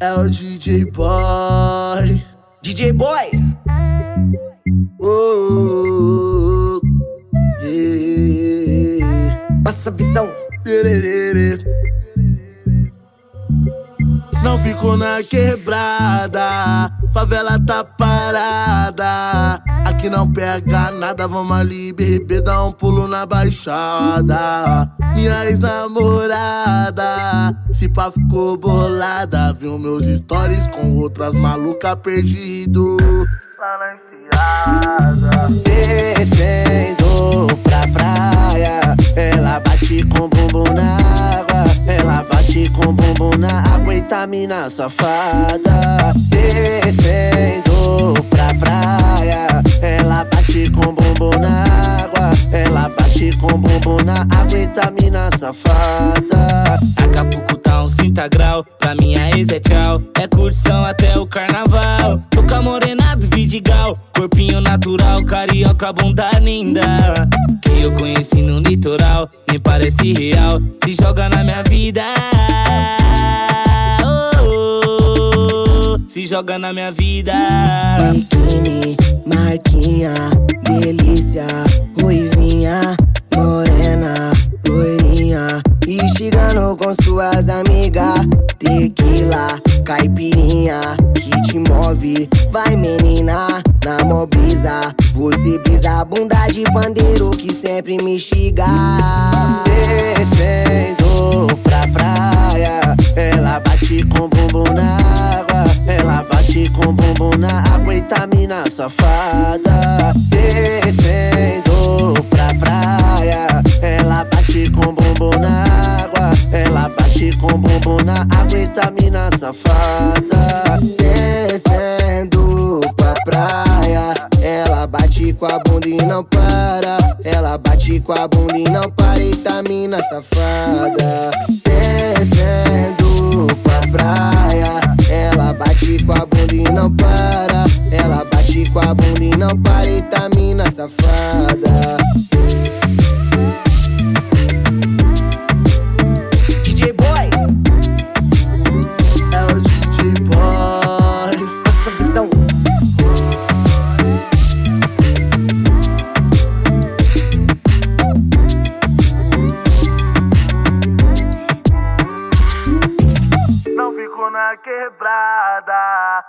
É o DJ Boy. DJ Boy. Oh, yeah. Passa a visão. Não fico na quebrada, favela tá parada. Aqui não pega nada, vamos ali beber, dar um pulo na baixada. Minha ex-namorada, se pá ficou bolada, viu meus stories com outras malucas perdido. Lá na enfiada. Descendo pra praia, ela bate com bumbum na água, ela bate com bumbum na água, eita mina safada. Descendo eita mina safada. Acapulco tá uns 30 graus, pra minha ex é tchau. É curtição até o carnaval. Tô com a morena do Vidigal, corpinho natural, carioca, bunda linda. Que eu conheci no litoral, nem parece real. Se joga na minha vida. Oh, oh, oh. se joga na minha vida. Biquíni, com suas amigas, tequila, caipirinha, que te move. Vai menina, na mobrisa, você brisa a bunda de bandeiro que sempre me xiga. Descendo pra praia, ela bate com bumbum na água, ela bate com bumbum na água, eita mina safada. Descendo pra praia, ela bate com bumbum na água, bumbum na água, eita mina safada. Descendo pra praia, ela bate com a bunda e não para. Ela bate com a bunda e não para, eita mina safada. Descendo pra praia, ela bate com a bunda e não para. Ela bate com a bunda e não para, eita mina safada. quebrada.